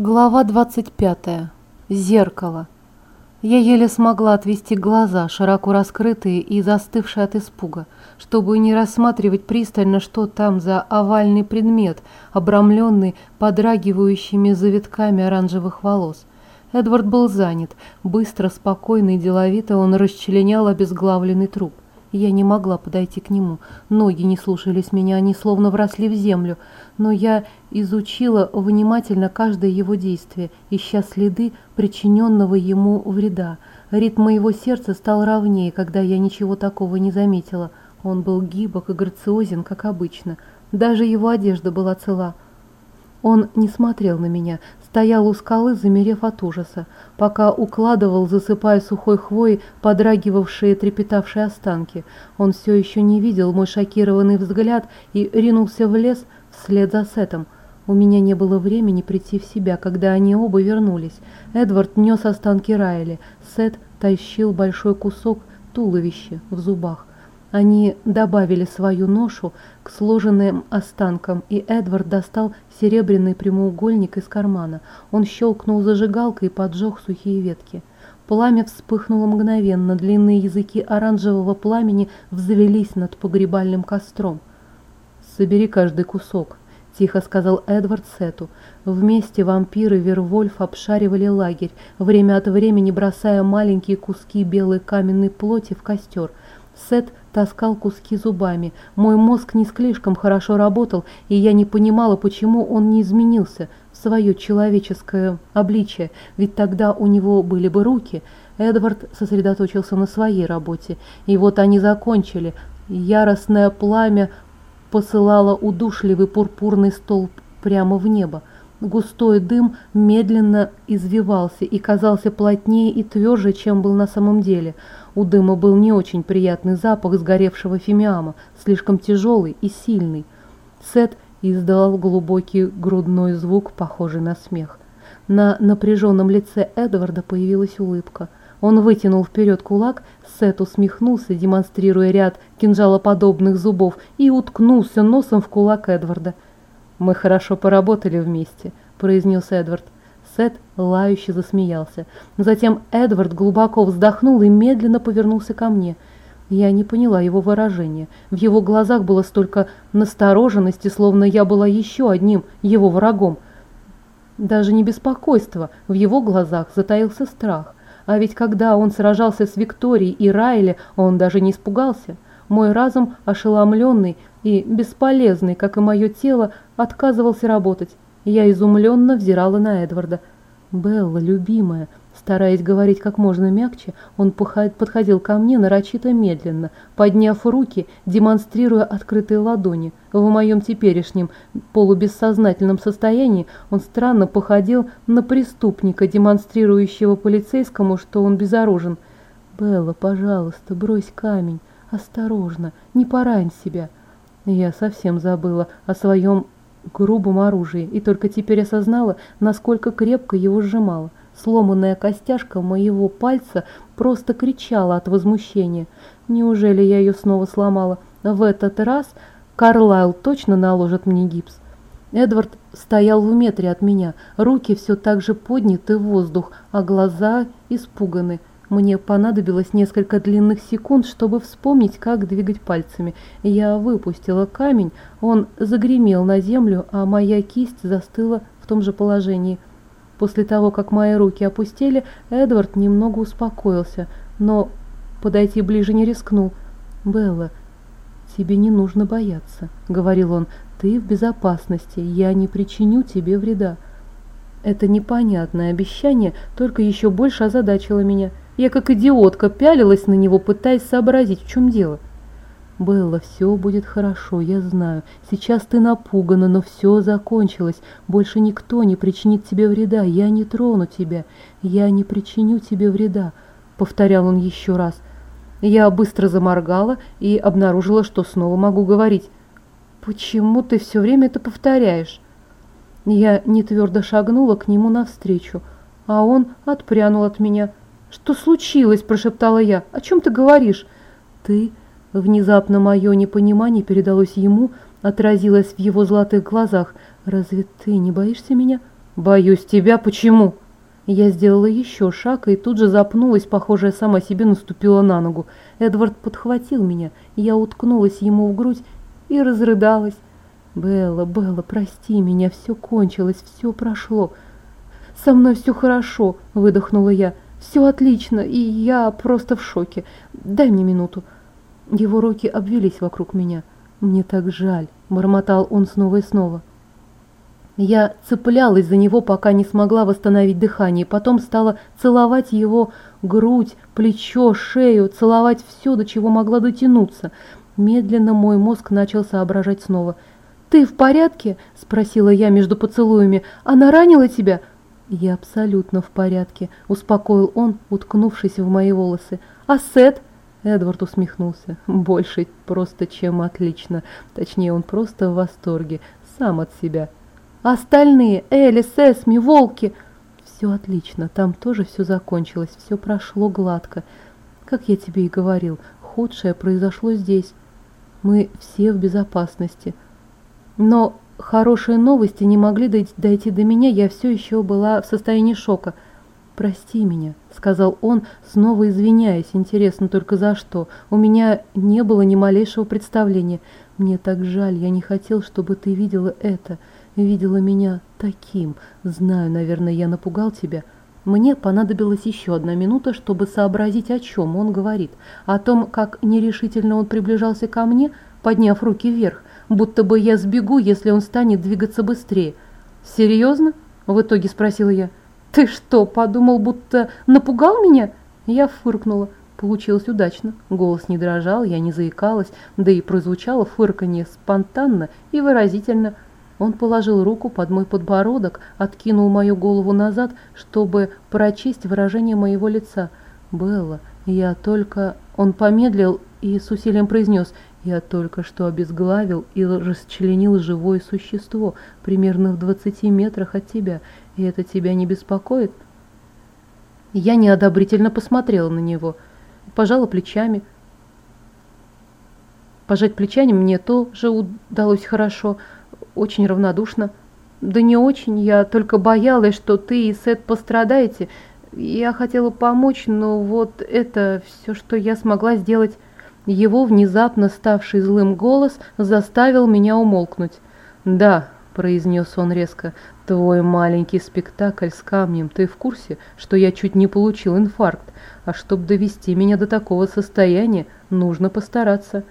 Глава 25. Зеркало. Я еле смогла отвести глаза, широко раскрытые и застывшие от испуга, чтобы не рассматривать пристально, что там за овальный предмет, обрамленный подрагивающими завитками оранжевых волос. Эдвард был занят. Быстро, спокойно и деловито он расчленял обезглавленный труп. Я не могла подойти к нему. Ноги не слушались меня, они словно вросли в землю. Но я изучила внимательно каждое его действие, ища следы причиненного ему вреда. Ритм моего сердца стал ровнее, когда я ничего такого не заметила. Он был гибок и грациозен, как обычно. Даже его одежда была цела. Он не смотрел на меня, стоял у скалы, замерев от ужаса, пока укладывал, засыпая сухой хвоей, подрагивавшие трепетавшие останки. Он все еще не видел мой шокированный взгляд и ринулся в лес вслед за Сетом. У меня не было времени прийти в себя, когда они оба вернулись. Эдвард нес останки Райли, Сет тащил большой кусок туловища в зубах. Они добавили свою ношу к сложенным останкам, и Эдвард достал серебряный прямоугольник из кармана. Он щелкнул зажигалкой и поджег сухие ветки. Пламя вспыхнуло мгновенно, длинные языки оранжевого пламени взвелись над погребальным костром. «Собери каждый кусок», — тихо сказал Эдвард Сету. Вместе вампиры Вервольф обшаривали лагерь, время от времени бросая маленькие куски белой каменной плоти в костер. Сет таскал куски зубами. Мой мозг не слишком хорошо работал, и я не понимала, почему он не изменился в свое человеческое обличие, ведь тогда у него были бы руки. Эдвард сосредоточился на своей работе, и вот они закончили. Яростное пламя посылало удушливый пурпурный столб прямо в небо. Густой дым медленно извивался и казался плотнее и тверже, чем был на самом деле. У дыма был не очень приятный запах сгоревшего фимиама, слишком тяжелый и сильный. Сет издал глубокий грудной звук, похожий на смех. На напряженном лице Эдварда появилась улыбка. Он вытянул вперед кулак, Сет усмехнулся, демонстрируя ряд кинжалоподобных зубов, и уткнулся носом в кулак Эдварда. «Мы хорошо поработали вместе», – произнес Эдвард. Сет лающе засмеялся. Затем Эдвард глубоко вздохнул и медленно повернулся ко мне. Я не поняла его выражения. В его глазах было столько настороженности, словно я была еще одним его врагом. Даже не беспокойство, в его глазах затаился страх. А ведь когда он сражался с Викторией и Райли, он даже не испугался. Мой разум, ошеломленный и бесполезный, как и мое тело, отказывался работать. Я изумленно взирала на Эдварда. «Белла, любимая», стараясь говорить как можно мягче, он подходил ко мне нарочито медленно, подняв руки, демонстрируя открытые ладони. В моем теперешнем полубессознательном состоянии он странно походил на преступника, демонстрирующего полицейскому, что он безоружен. «Белла, пожалуйста, брось камень. Осторожно, не порань себя». Я совсем забыла о своем грубом оружии и только теперь осознала, насколько крепко его сжимала. Сломанная костяшка моего пальца просто кричала от возмущения. Неужели я ее снова сломала? В этот раз Карлайл точно наложит мне гипс. Эдвард стоял в метре от меня, руки все так же подняты в воздух, а глаза испуганы. Мне понадобилось несколько длинных секунд, чтобы вспомнить, как двигать пальцами. Я выпустила камень, он загремел на землю, а моя кисть застыла в том же положении. После того, как мои руки опустили, Эдвард немного успокоился, но подойти ближе не рискнул. «Белла, тебе не нужно бояться», — говорил он. «Ты в безопасности, я не причиню тебе вреда». Это непонятное обещание только еще больше озадачило меня. Я как идиотка пялилась на него, пытаясь сообразить, в чем дело. «Белла, все будет хорошо, я знаю. Сейчас ты напугана, но все закончилось. Больше никто не причинит тебе вреда. Я не трону тебя. Я не причиню тебе вреда», — повторял он еще раз. Я быстро заморгала и обнаружила, что снова могу говорить. «Почему ты все время это повторяешь?» Я не твердо шагнула к нему навстречу, а он отпрянул от меня — «Что случилось?» – прошептала я. «О чем ты говоришь?» «Ты...» Внезапно мое непонимание передалось ему, отразилось в его золотых глазах. «Разве ты не боишься меня?» «Боюсь тебя. Почему?» Я сделала еще шаг и тут же запнулась, похожая сама себе наступила на ногу. Эдвард подхватил меня, я уткнулась ему в грудь и разрыдалась. «Белла, Белла, прости меня, все кончилось, все прошло. Со мной все хорошо», — выдохнула я. «Все отлично, и я просто в шоке. Дай мне минуту». Его руки обвелись вокруг меня. «Мне так жаль», — бормотал он снова и снова. Я цеплялась за него, пока не смогла восстановить дыхание, потом стала целовать его грудь, плечо, шею, целовать все, до чего могла дотянуться. Медленно мой мозг начал соображать снова. «Ты в порядке?» – спросила я между поцелуями. «Она ранила тебя?» «Я абсолютно в порядке», – успокоил он, уткнувшись в мои волосы. «А Сет?» Эдвард усмехнулся. «Больше просто чем отлично. Точнее, он просто в восторге. Сам от себя». Остальные, Элис, Эсми, волки. Все отлично, там тоже все закончилось, все прошло гладко. Как я тебе и говорил, худшее произошло здесь. Мы все в безопасности. Но хорошие новости не могли дойти до меня, я все еще была в состоянии шока. «Прости меня», — сказал он, снова извиняясь, интересно только за что. «У меня не было ни малейшего представления. Мне так жаль, я не хотел, чтобы ты видела это» видела меня таким. Знаю, наверное, я напугал тебя. Мне понадобилась еще одна минута, чтобы сообразить, о чем он говорит. О том, как нерешительно он приближался ко мне, подняв руки вверх, будто бы я сбегу, если он станет двигаться быстрее. «Серьезно?» – в итоге спросила я. «Ты что, подумал, будто напугал меня?» Я фыркнула. Получилось удачно. Голос не дрожал, я не заикалась, да и прозвучало фырканье спонтанно и выразительно – он положил руку под мой подбородок, откинул мою голову назад, чтобы прочесть выражение моего лица. «Белла, я только...» Он помедлил и с усилием произнес «Я только что обезглавил и расчленил живое существо, примерно в двадцати метрах от тебя, и это тебя не беспокоит?» Я неодобрительно посмотрела на него, пожала плечами. Пожать плечами мне тоже удалось хорошо – очень равнодушно. Да не очень, я только боялась, что ты и Сет пострадаете. Я хотела помочь, но вот это все, что я смогла сделать. Его внезапно ставший злым голос заставил меня умолкнуть. «Да», — произнес он резко, — «твой маленький спектакль с камнем, ты в курсе, что я чуть не получил инфаркт, а чтобы довести меня до такого состояния, нужно постараться».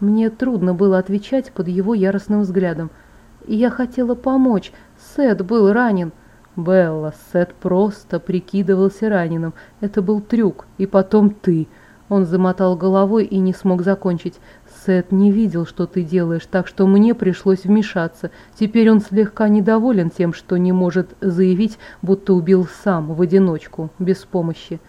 Мне трудно было отвечать под его яростным взглядом — я хотела помочь. Сет был ранен. Белла, Сет просто прикидывался раненым. Это был трюк. И потом ты. Он замотал головой и не смог закончить. Сет не видел, что ты делаешь, так что мне пришлось вмешаться. Теперь он слегка недоволен тем, что не может заявить, будто убил сам, в одиночку, без помощи.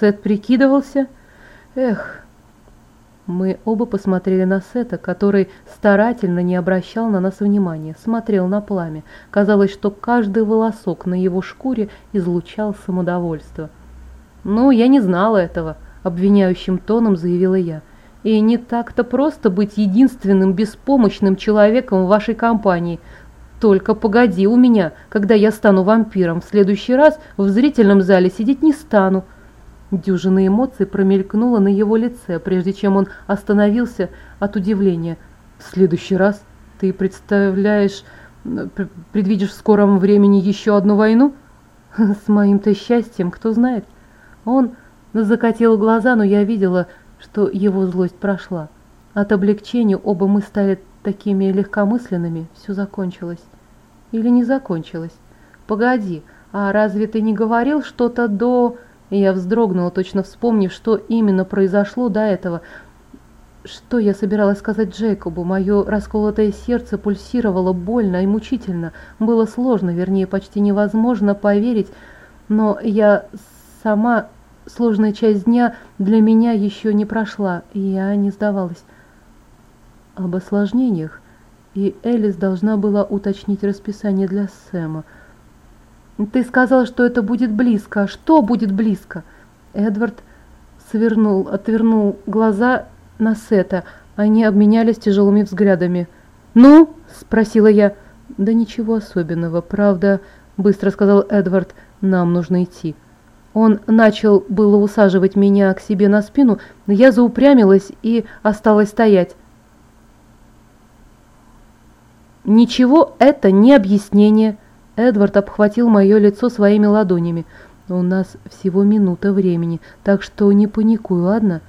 Сет прикидывался? Эх, мы оба посмотрели на Сета, который старательно не обращал на нас внимания, смотрел на пламя. Казалось, что каждый волосок на его шкуре излучал самодовольство. «Ну, я не знала этого», — обвиняющим тоном заявила я. «И не так-то просто быть единственным беспомощным человеком в вашей компании. Только погоди у меня, когда я стану вампиром. В следующий раз в зрительном зале сидеть не стану». Дюжина эмоций промелькнула на его лице, прежде чем он остановился от удивления. «В следующий раз ты представляешь, предвидишь в скором времени еще одну войну?» «С моим-то счастьем, кто знает?» Он закатил глаза, но я видела, что его злость прошла. От облегчения оба мы стали такими легкомысленными, все закончилось. Или не закончилось? Погоди, а разве ты не говорил что-то до я вздрогнула, точно вспомнив, что именно произошло до этого. Что я собиралась сказать Джейкобу? Мое расколотое сердце пульсировало больно и мучительно. Было сложно, вернее, почти невозможно поверить, но я сама... Сложная часть дня для меня еще не прошла, и я не сдавалась. Об осложнениях, и Элис должна была уточнить расписание для Сэма – ты сказал, что это будет близко. Что будет близко? Эдвард свернул, отвернул глаза на Сета. Они обменялись тяжелыми взглядами. «Ну?» – спросила я. «Да ничего особенного. Правда, быстро сказал Эдвард. «Нам нужно идти». Он начал было усаживать меня к себе на спину, но я заупрямилась и осталась стоять. «Ничего, это не объяснение», — Эдвард обхватил мое лицо своими ладонями. «У нас всего минута времени, так что не паникуй, ладно?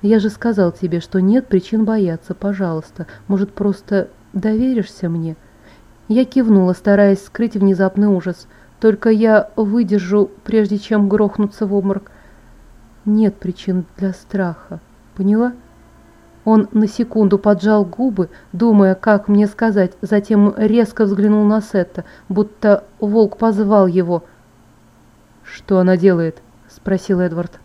Я же сказал тебе, что нет причин бояться, пожалуйста. Может, просто доверишься мне?» Я кивнула, стараясь скрыть внезапный ужас — только я выдержу, прежде чем грохнуться в обморок. Нет причин для страха. Поняла? Он на секунду поджал губы, думая, как мне сказать, затем резко взглянул на Сетта, будто волк позвал его. «Что она делает?» – спросил Эдвард.